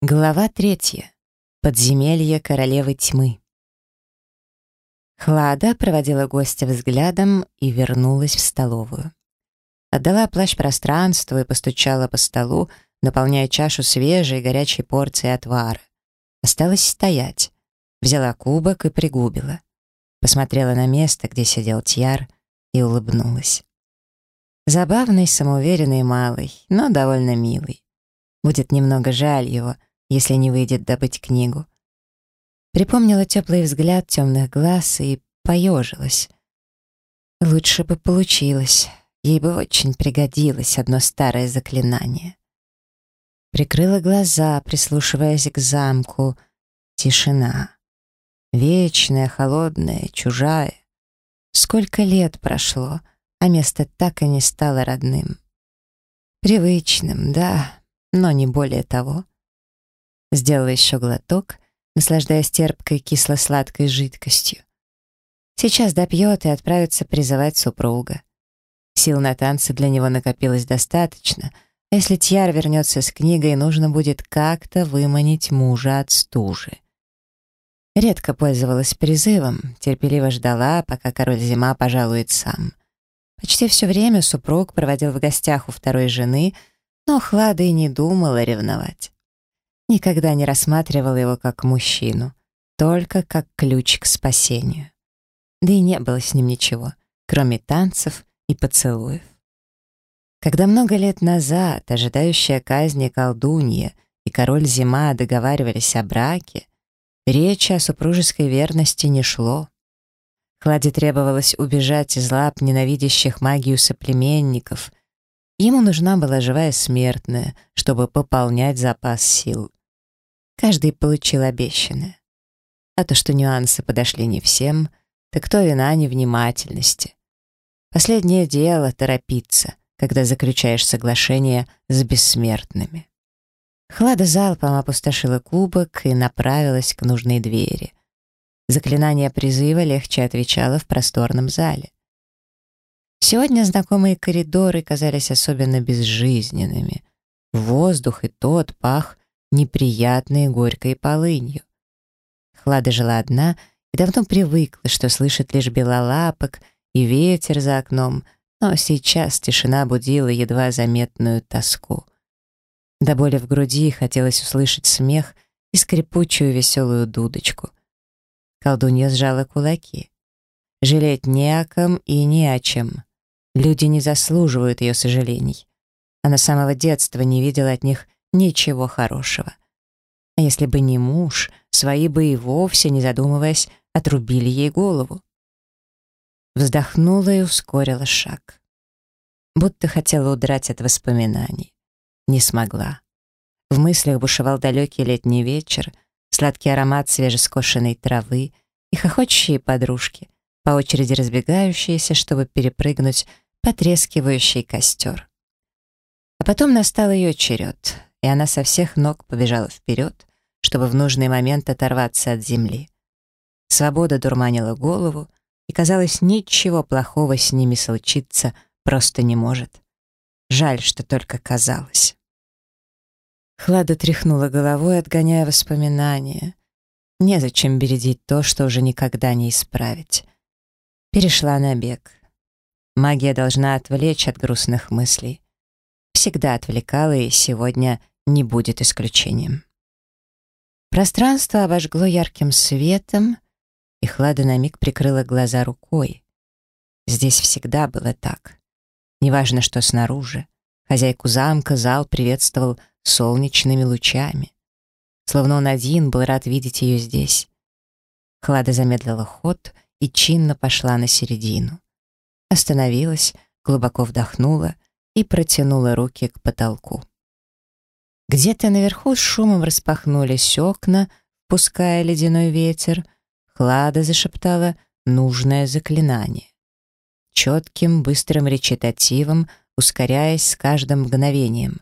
Глава третья. Подземелье королевы тьмы. Хлада проводила гостя взглядом и вернулась в столовую. Отдала плащ пространству и постучала по столу, наполняя чашу свежей горячей порции отвара. Осталось стоять. Взяла кубок и пригубила. Посмотрела на место, где сидел Тьяр, и улыбнулась. Забавный, самоуверенный малый, но довольно милый. Будет немного жаль его — если не выйдет добыть книгу. Припомнила теплый взгляд темных глаз и поежилась. Лучше бы получилось. Ей бы очень пригодилось одно старое заклинание. Прикрыла глаза, прислушиваясь к замку. Тишина. Вечная, холодная, чужая. Сколько лет прошло, а место так и не стало родным. Привычным, да, но не более того. Сделала еще глоток, наслаждаясь терпкой кисло-сладкой жидкостью. Сейчас допьет и отправится призывать супруга. Сил на танцы для него накопилось достаточно, а если Тьяр вернется с книгой, нужно будет как-то выманить мужа от стужи. Редко пользовалась призывом, терпеливо ждала, пока король зима пожалует сам. Почти все время супруг проводил в гостях у второй жены, но Хлада и не думала ревновать. Никогда не рассматривала его как мужчину, только как ключ к спасению. Да и не было с ним ничего, кроме танцев и поцелуев. Когда много лет назад ожидающая казни колдунья и король Зима договаривались о браке, речи о супружеской верности не шло. Хладе требовалось убежать из лап ненавидящих магию соплеменников. Ему нужна была живая смертная, чтобы пополнять запас сил. Каждый получил обещанное. А то, что нюансы подошли не всем, так кто вина невнимательности. Последнее дело — торопиться, когда заключаешь соглашение с бессмертными. Хлада залпом опустошила кубок и направилась к нужной двери. Заклинание призыва легче отвечало в просторном зале. Сегодня знакомые коридоры казались особенно безжизненными. Воздух и тот пах неприятной горькой полынью. Хлада жила одна и давно привыкла, что слышит лишь белолапок и ветер за окном, но сейчас тишина будила едва заметную тоску. До боли в груди хотелось услышать смех и скрипучую веселую дудочку. Колдунья сжала кулаки. Жалеть не о ком и не о чем. Люди не заслуживают ее сожалений. Она с самого детства не видела от них ничего хорошего. А если бы не муж, свои бы и вовсе, не задумываясь, отрубили ей голову. Вздохнула и ускорила шаг. Будто хотела удрать от воспоминаний. Не смогла. В мыслях бушевал далекий летний вечер, сладкий аромат свежескошенной травы и хохочущие подружки, по очереди разбегающиеся, чтобы перепрыгнуть потрескивающий костер. А потом настал ее черед и она со всех ног побежала вперед, чтобы в нужный момент оторваться от земли. Свобода дурманила голову, и, казалось, ничего плохого с ними случиться просто не может. Жаль, что только казалось. Хлада тряхнула головой, отгоняя воспоминания. Незачем бередить то, что уже никогда не исправить. Перешла на бег. Магия должна отвлечь от грустных мыслей всегда отвлекала и сегодня не будет исключением. Пространство обожгло ярким светом, и Хлада на миг прикрыла глаза рукой. Здесь всегда было так. Неважно, что снаружи. Хозяйку замка зал приветствовал солнечными лучами. Словно он один был рад видеть ее здесь. Хлада замедлила ход и чинно пошла на середину. Остановилась, глубоко вдохнула — и протянула руки к потолку. Где-то наверху с шумом распахнулись окна, пуская ледяной ветер. Хлада зашептала нужное заклинание. Четким, быстрым речитативом, ускоряясь с каждым мгновением.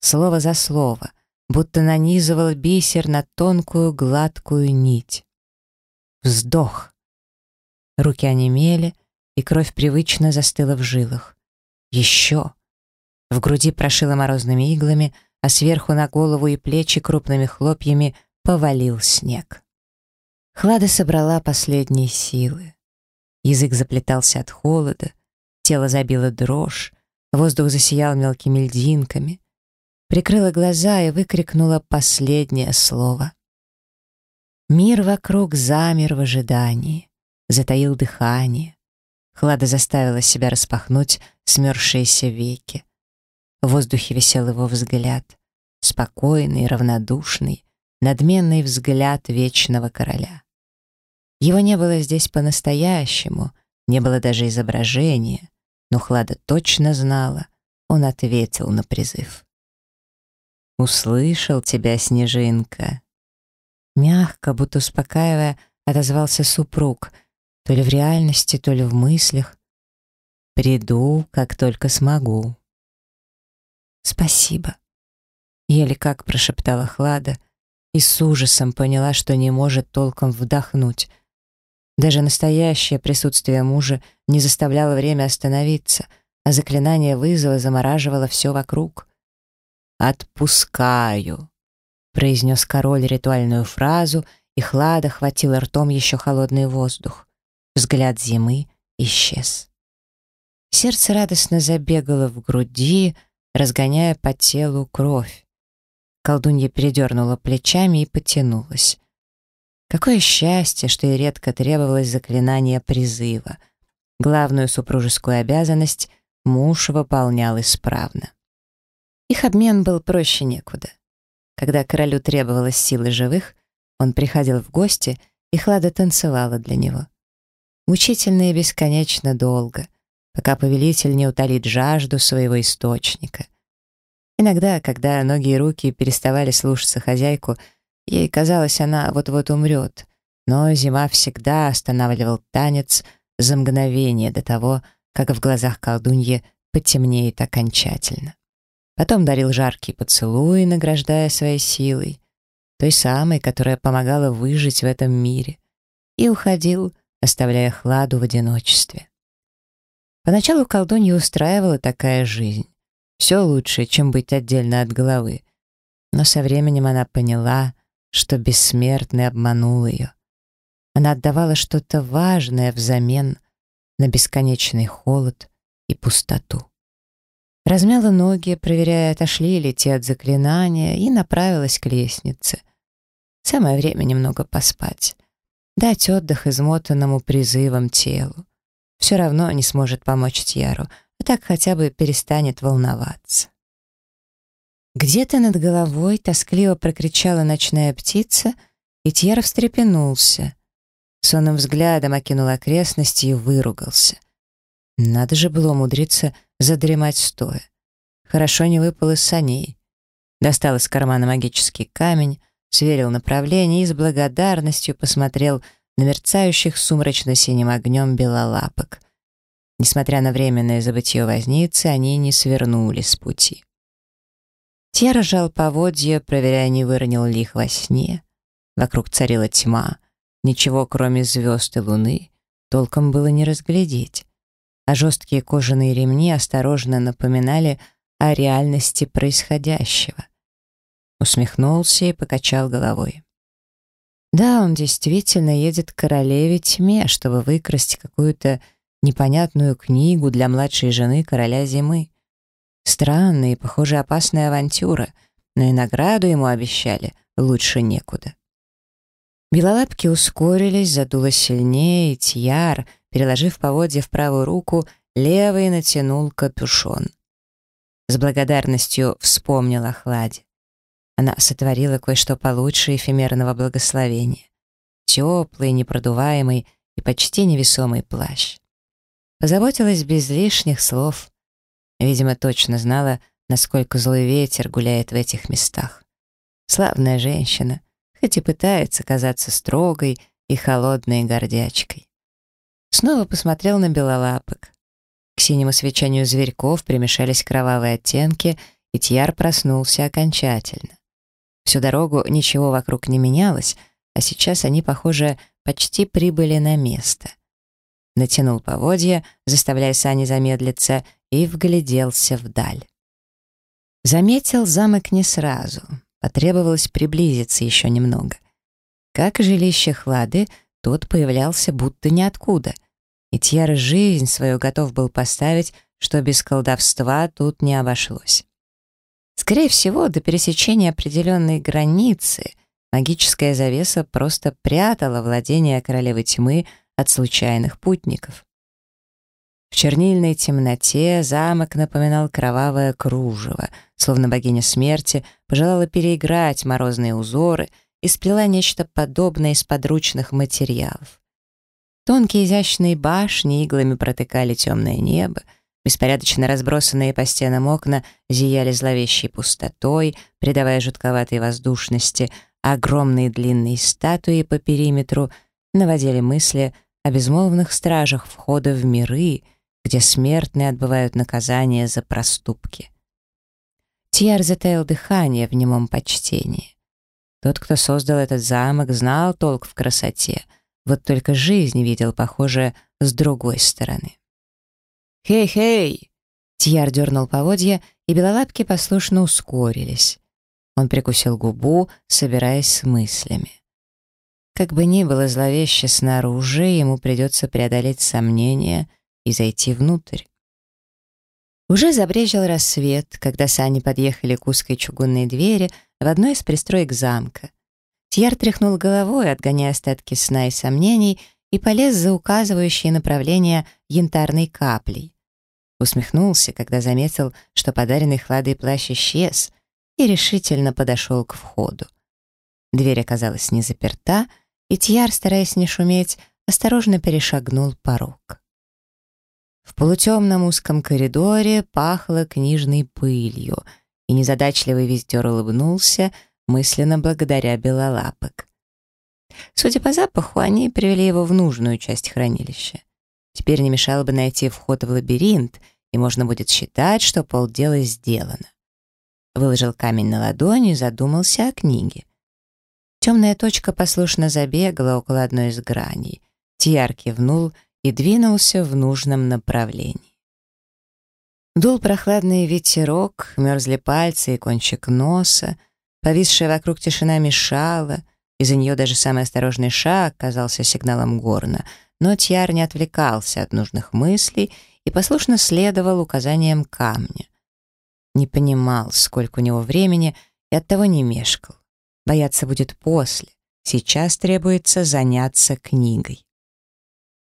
Слово за слово, будто нанизывал бисер на тонкую гладкую нить. Вздох. Руки онемели, и кровь привычно застыла в жилах. Еще. В груди прошило морозными иглами, а сверху на голову и плечи крупными хлопьями повалил снег. Хлада собрала последние силы. Язык заплетался от холода, тело забило дрожь, воздух засиял мелкими льдинками. Прикрыла глаза и выкрикнула последнее слово. Мир вокруг замер в ожидании, затаил дыхание. Хлада заставила себя распахнуть смерзшиеся веки. В воздухе висел его взгляд, спокойный, равнодушный, надменный взгляд вечного короля. Его не было здесь по-настоящему, не было даже изображения, но Хлада точно знала, он ответил на призыв. «Услышал тебя, Снежинка!» Мягко, будто успокаивая, отозвался супруг, то ли в реальности, то ли в мыслях. «Приду, как только смогу». «Спасибо», — еле как прошептала Хлада и с ужасом поняла, что не может толком вдохнуть. Даже настоящее присутствие мужа не заставляло время остановиться, а заклинание вызова замораживало все вокруг. «Отпускаю», — произнес король ритуальную фразу, и Хлада хватила ртом еще холодный воздух. Взгляд зимы исчез. Сердце радостно забегало в груди, разгоняя по телу кровь. Колдунья передернула плечами и потянулась. Какое счастье, что ей редко требовалось заклинание призыва. Главную супружескую обязанность муж выполнял исправно. Их обмен был проще некуда. Когда королю требовалось силы живых, он приходил в гости, и Хлада танцевала для него. Мучительно и бесконечно долго — пока повелитель не утолит жажду своего источника. Иногда, когда ноги и руки переставали слушаться хозяйку, ей казалось, она вот-вот умрет, но зима всегда останавливал танец за мгновение до того, как в глазах колдуньи потемнеет окончательно. Потом дарил жаркие поцелуи, награждая своей силой, той самой, которая помогала выжить в этом мире, и уходил, оставляя Хладу в одиночестве. Поначалу колдунью устраивала такая жизнь. Все лучше, чем быть отдельно от головы. Но со временем она поняла, что бессмертный обманул ее. Она отдавала что-то важное взамен на бесконечный холод и пустоту. Размяла ноги, проверяя, отошли ли те от заклинания, и направилась к лестнице. Самое время немного поспать. Дать отдых измотанному призывом телу все равно не сможет помочь Тьяру, а так хотя бы перестанет волноваться. Где-то над головой тоскливо прокричала ночная птица, и Тьяр встрепенулся. Сонным взглядом окинул окрестности и выругался. Надо же было умудриться задремать стоя. Хорошо не выпал из саней. Достал из кармана магический камень, сверил направление и с благодарностью посмотрел на мерцающих сумрачно-синим огнем белолапок. Несмотря на временное забытье возницы, они не свернули с пути. Тьера жал поводья, проверяя, не выронил ли их во сне. Вокруг царила тьма. Ничего, кроме звезд и луны, толком было не разглядеть. А жесткие кожаные ремни осторожно напоминали о реальности происходящего. Усмехнулся и покачал головой. Да, он действительно едет к королеве тьме, чтобы выкрасть какую-то непонятную книгу для младшей жены короля зимы. Странная и, похоже, опасная авантюра, но и награду ему обещали лучше некуда. Белолапки ускорились, задуло сильнее, и Тьяр, переложив поводья в правую руку, левый натянул капюшон. С благодарностью вспомнил о хладе. Она сотворила кое-что получше эфемерного благословения. Теплый, непродуваемый и почти невесомый плащ. Позаботилась без лишних слов. Видимо, точно знала, насколько злой ветер гуляет в этих местах. Славная женщина, хоть и пытается казаться строгой и холодной гордячкой. Снова посмотрел на белолапок. К синему свечанию зверьков примешались кровавые оттенки, и Тьяр проснулся окончательно. Всю дорогу ничего вокруг не менялось, а сейчас они, похоже, почти прибыли на место. Натянул поводья, заставляя сани замедлиться, и вгляделся вдаль. Заметил замок не сразу. Потребовалось приблизиться еще немного. Как жилище Хлады, тот появлялся будто ниоткуда. И Тьяр жизнь свою готов был поставить, что без колдовства тут не обошлось. Скорее всего, до пересечения определенной границы магическая завеса просто прятала владение королевы тьмы от случайных путников. В чернильной темноте замок напоминал кровавое кружево, словно богиня смерти пожелала переиграть морозные узоры и сплела нечто подобное из подручных материалов. Тонкие изящные башни иглами протыкали темное небо, беспорядочно разбросанные по стенам окна зияли зловещей пустотой, придавая жутковатой воздушности, огромные длинные статуи по периметру наводили мысли о безмолвных стражах входа в миры — где смертные отбывают наказание за проступки. Тьяр затаил дыхание в немом почтении. Тот, кто создал этот замок, знал толк в красоте, вот только жизнь видел, похоже, с другой стороны. «Хей-хей!» Тьяр дернул поводья, и белолапки послушно ускорились. Он прикусил губу, собираясь с мыслями. Как бы ни было зловеще снаружи, ему придется преодолеть сомнения — и зайти внутрь. Уже забрежил рассвет, когда сани подъехали к узкой чугунной двери в одной из пристроек замка. Тьяр тряхнул головой, отгоняя остатки сна и сомнений, и полез за указывающие направление янтарной каплей. Усмехнулся, когда заметил, что подаренный хладой плащ исчез, и решительно подошел к входу. Дверь оказалась не заперта, и Тьяр, стараясь не шуметь, осторожно перешагнул порог. В полутемном узком коридоре пахло книжной пылью, и незадачливый визитер улыбнулся, мысленно благодаря белолапок. Судя по запаху, они привели его в нужную часть хранилища. Теперь не мешало бы найти вход в лабиринт, и можно будет считать, что полдела сделано. Выложил камень на ладони и задумался о книге. Темная точка послушно забегала около одной из граней. Тьяр кивнул — и двинулся в нужном направлении. Дул прохладный ветерок, мерзли пальцы и кончик носа, повисшая вокруг тишина мешала, из-за нее даже самый осторожный шаг казался сигналом горна, но Тьяр не отвлекался от нужных мыслей и послушно следовал указаниям камня. Не понимал, сколько у него времени, и оттого не мешкал. Бояться будет после. Сейчас требуется заняться книгой.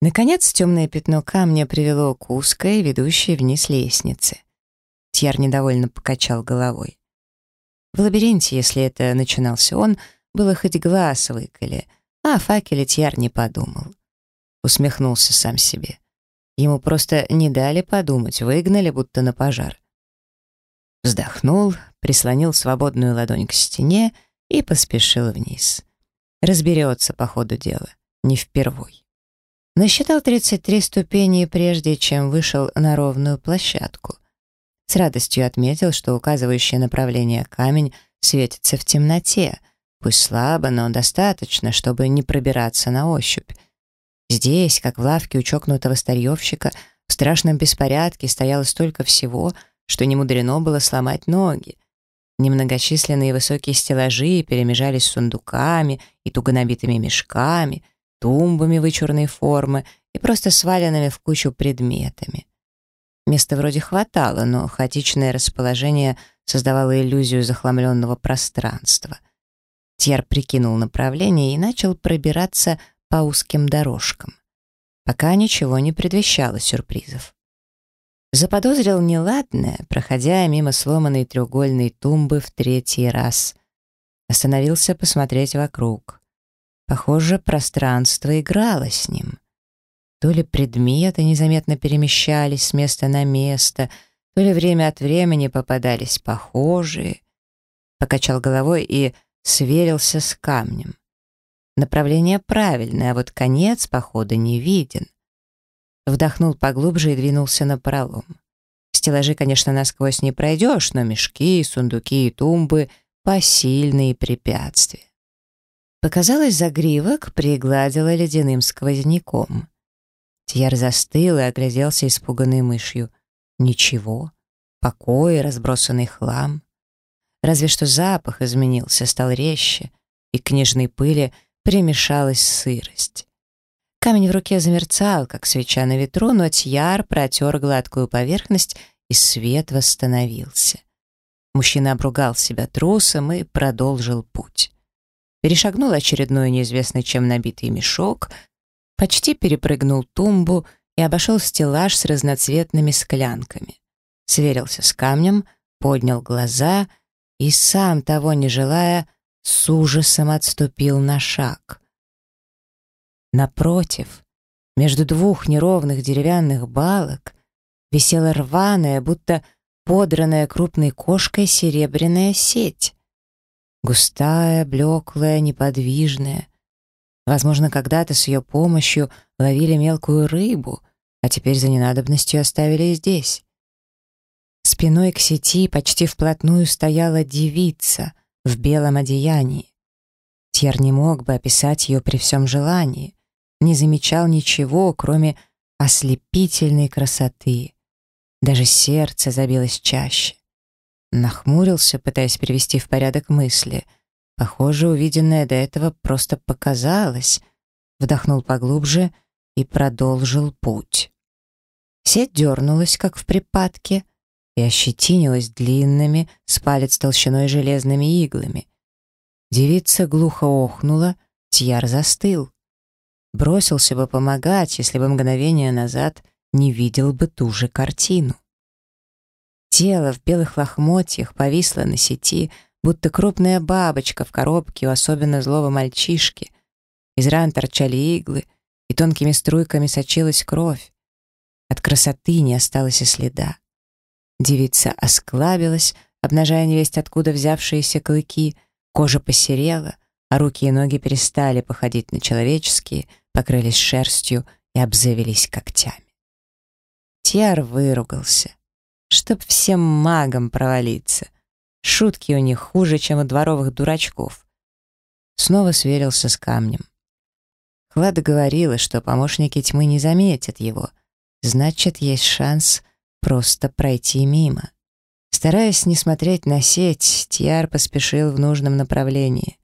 Наконец, темное пятно камня привело к узкой, ведущей вниз лестнице. Тьяр недовольно покачал головой. В лабиринте, если это начинался он, было хоть глаз выколи, а о факеле Тьяр не подумал. Усмехнулся сам себе. Ему просто не дали подумать, выгнали будто на пожар. Вздохнул, прислонил свободную ладонь к стене и поспешил вниз. Разберется по ходу дела, не впервой. Насчитал 33 ступени, прежде чем вышел на ровную площадку. С радостью отметил, что указывающий направление камень светится в темноте, пусть слабо, но достаточно, чтобы не пробираться на ощупь. Здесь, как в лавке у чокнутого старьевщика, в страшном беспорядке стояло столько всего, что не мудрено было сломать ноги. Немногочисленные высокие стеллажи перемежались с сундуками и туго набитыми мешками — тумбами вычурной формы и просто сваленными в кучу предметами. Места вроде хватало, но хаотичное расположение создавало иллюзию захламленного пространства. Тьер прикинул направление и начал пробираться по узким дорожкам. Пока ничего не предвещало сюрпризов. Заподозрил неладное, проходя мимо сломанной треугольной тумбы в третий раз. Остановился посмотреть вокруг. Похоже, пространство играло с ним. То ли предметы незаметно перемещались с места на место, то ли время от времени попадались похожие. Покачал головой и сверился с камнем. Направление правильное, а вот конец, похода, не виден. Вдохнул поглубже и двинулся на пролом. Стеллажи, конечно, насквозь не пройдешь, но мешки, сундуки и тумбы — посильные препятствия. Показалось, загривок пригладила ледяным сквозняком. Тьер застыл и огляделся испуганной мышью. Ничего. покой, разбросанный хлам. Разве что запах изменился, стал резче, и к нежной пыли примешалась сырость. Камень в руке замерцал, как свеча на ветру, но Тьяр протер гладкую поверхность, и свет восстановился. Мужчина обругал себя трусом и продолжил путь. Перешагнул очередной неизвестный чем набитый мешок, почти перепрыгнул тумбу и обошел стеллаж с разноцветными склянками. Сверился с камнем, поднял глаза и, сам того не желая, с ужасом отступил на шаг. Напротив, между двух неровных деревянных балок висела рваная, будто подранная крупной кошкой серебряная сеть. Густая, блеклая, неподвижная. Возможно, когда-то с ее помощью ловили мелкую рыбу, а теперь за ненадобностью оставили здесь. Спиной к сети почти вплотную стояла девица в белом одеянии. Тьер не мог бы описать ее при всем желании, не замечал ничего, кроме ослепительной красоты. Даже сердце забилось чаще. Нахмурился, пытаясь привести в порядок мысли. Похоже, увиденное до этого просто показалось. Вдохнул поглубже и продолжил путь. Сеть дернулась, как в припадке, и ощетинилась длинными, с палец толщиной железными иглами. Девица глухо охнула, Тьяр застыл. Бросился бы помогать, если бы мгновение назад не видел бы ту же картину. Тело в белых лохмотьях повисло на сети, будто крупная бабочка в коробке у особенно злого мальчишки. Из ран торчали иглы, и тонкими струйками сочилась кровь. От красоты не осталось и следа. Девица осклабилась, обнажая невесть откуда взявшиеся клыки, кожа посерела, а руки и ноги перестали походить на человеческие, покрылись шерстью и обзавелись когтями. Тиар выругался. Чтоб всем магам провалиться. Шутки у них хуже, чем у дворовых дурачков. Снова сверился с камнем. Хлада говорила, что помощники тьмы не заметят его. Значит, есть шанс просто пройти мимо. Стараясь не смотреть на сеть, Тьяр поспешил в нужном направлении.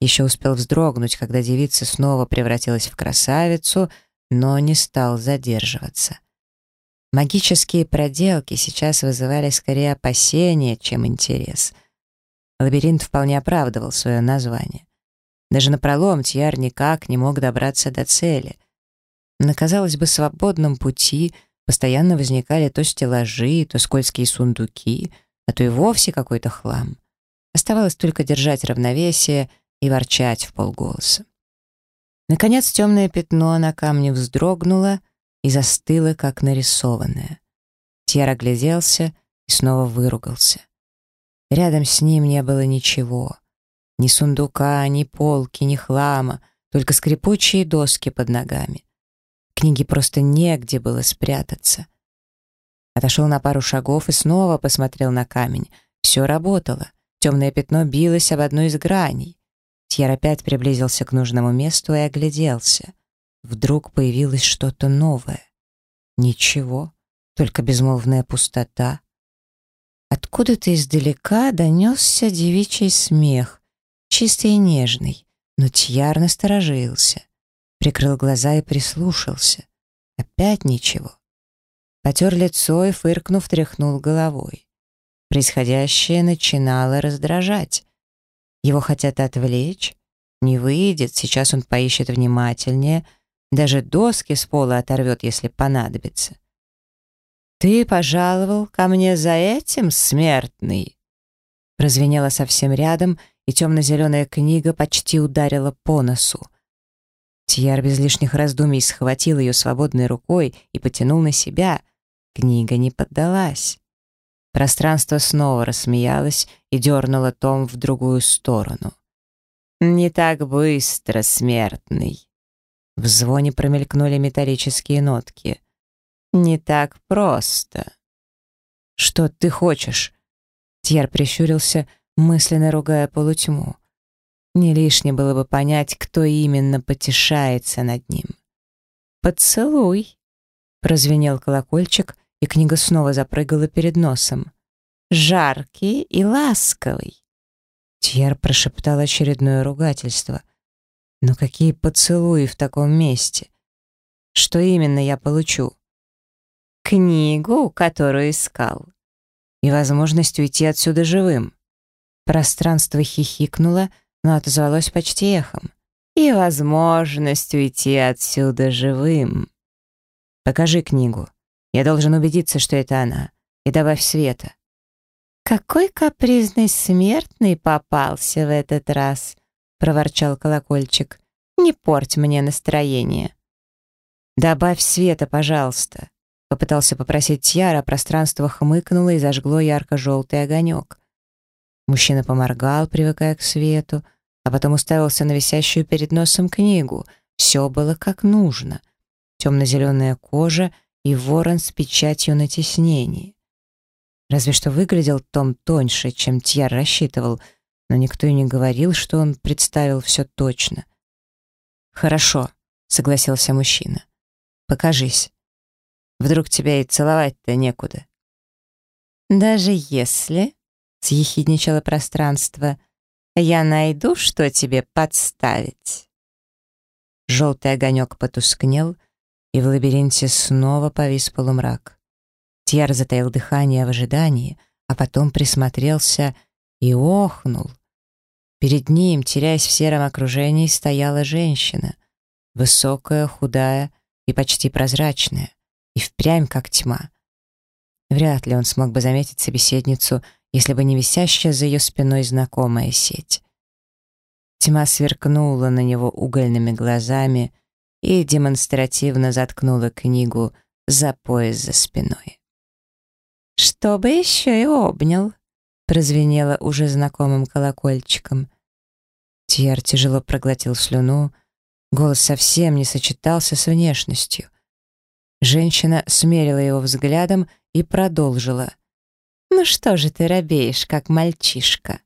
Еще успел вздрогнуть, когда девица снова превратилась в красавицу, но не стал задерживаться. Магические проделки сейчас вызывали скорее опасения, чем интерес. Лабиринт вполне оправдывал свое название. Даже напролом Тьяр никак не мог добраться до цели. На, казалось бы, свободном пути постоянно возникали то стеллажи, то скользкие сундуки, а то и вовсе какой-то хлам. Оставалось только держать равновесие и ворчать в полголоса. Наконец темное пятно на камне вздрогнуло и застыло, как нарисованное. Тьер огляделся и снова выругался. Рядом с ним не было ничего. Ни сундука, ни полки, ни хлама, только скрипучие доски под ногами. Книги просто негде было спрятаться. Отошел на пару шагов и снова посмотрел на камень. Все работало. Темное пятно билось об одну из граней. Тьер опять приблизился к нужному месту и огляделся. Вдруг появилось что-то новое. Ничего, только безмолвная пустота. Откуда-то издалека донесся девичий смех, чистый и нежный, но Тьяр насторожился. Прикрыл глаза и прислушался. Опять ничего. Потер лицо и, фыркнув, тряхнул головой. Происходящее начинало раздражать. Его хотят отвлечь? Не выйдет, сейчас он поищет внимательнее, даже доски с пола оторвет, если понадобится. «Ты пожаловал ко мне за этим, смертный?» Прозвенело совсем рядом, и темно-зеленая книга почти ударила по носу. Тьяр без лишних раздумий схватил ее свободной рукой и потянул на себя. Книга не поддалась. Пространство снова рассмеялось и дернуло том в другую сторону. «Не так быстро, смертный!» В звоне промелькнули металлические нотки. «Не так просто!» «Что ты хочешь?» Тьер прищурился, мысленно ругая полутьму. Не лишне было бы понять, кто именно потешается над ним. «Поцелуй!» Прозвенел колокольчик, и книга снова запрыгала перед носом. «Жаркий и ласковый». Тьер прошептал очередное ругательство. «Но какие поцелуи в таком месте? Что именно я получу?» «Книгу, которую искал». «И возможность уйти отсюда живым». Пространство хихикнуло, но отозвалось почти эхом. «И возможность уйти отсюда живым». «Покажи книгу. Я должен убедиться, что это она. И добавь света». «Какой капризный смертный попался в этот раз!» — проворчал колокольчик. «Не порть мне настроение!» «Добавь света, пожалуйста!» — попытался попросить Тьяра, пространство хмыкнуло и зажгло ярко-желтый огонек. Мужчина поморгал, привыкая к свету, а потом уставился на висящую перед носом книгу. Все было как нужно. Темно-зеленая кожа и ворон с печатью на тиснении. Разве что выглядел Том тоньше, чем Тьяр рассчитывал, но никто и не говорил, что он представил все точно. «Хорошо», — согласился мужчина. «Покажись. Вдруг тебя и целовать-то некуда». «Даже если...» — съехидничало пространство. «Я найду, что тебе подставить». Желтый огонек потускнел, и в лабиринте снова повис полумрак. Тьяр затаил дыхание в ожидании, а потом присмотрелся и охнул. Перед ним, теряясь в сером окружении, стояла женщина. Высокая, худая и почти прозрачная, и впрямь как тьма. Вряд ли он смог бы заметить собеседницу, если бы не висящая за ее спиной знакомая сеть. Тьма сверкнула на него угольными глазами и демонстративно заткнула книгу за пояс за спиной. «Чтобы еще и обнял», — прозвенело уже знакомым колокольчиком. Тьер тяжело проглотил слюну, голос совсем не сочетался с внешностью. Женщина смерила его взглядом и продолжила. «Ну что же ты робеешь, как мальчишка?»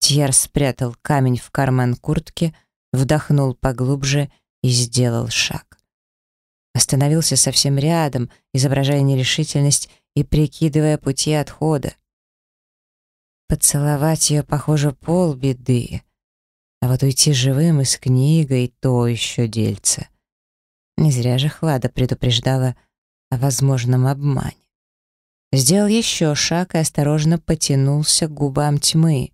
Тьер спрятал камень в карман куртки, вдохнул поглубже и сделал шаг. Остановился совсем рядом, изображая нерешительность и прикидывая пути отхода. Поцеловать ее, похоже, полбеды. А вот уйти живым из книгой — то еще дельце. Не зря же Хлада предупреждала о возможном обмане. Сделал еще шаг и осторожно потянулся к губам тьмы.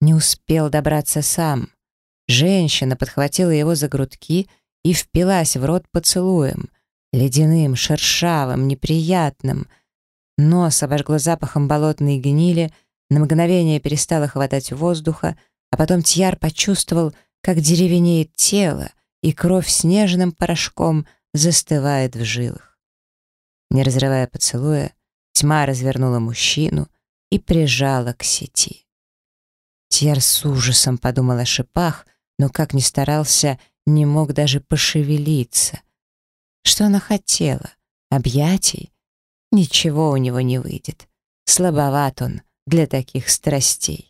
Не успел добраться сам. Женщина подхватила его за грудки и впилась в рот поцелуем. Ледяным, шершавым, неприятным. Нос обожгло запахом болотной гнили, на мгновение перестало хватать воздуха, а потом Тьяр почувствовал, как деревенеет тело, и кровь снежным порошком застывает в жилах. Не разрывая поцелуя, Тьма развернула мужчину и прижала к сети. Тьер с ужасом подумал о шипах, но, как ни старался, не мог даже пошевелиться. Что она хотела? Объятий? Ничего у него не выйдет. Слабоват он для таких страстей.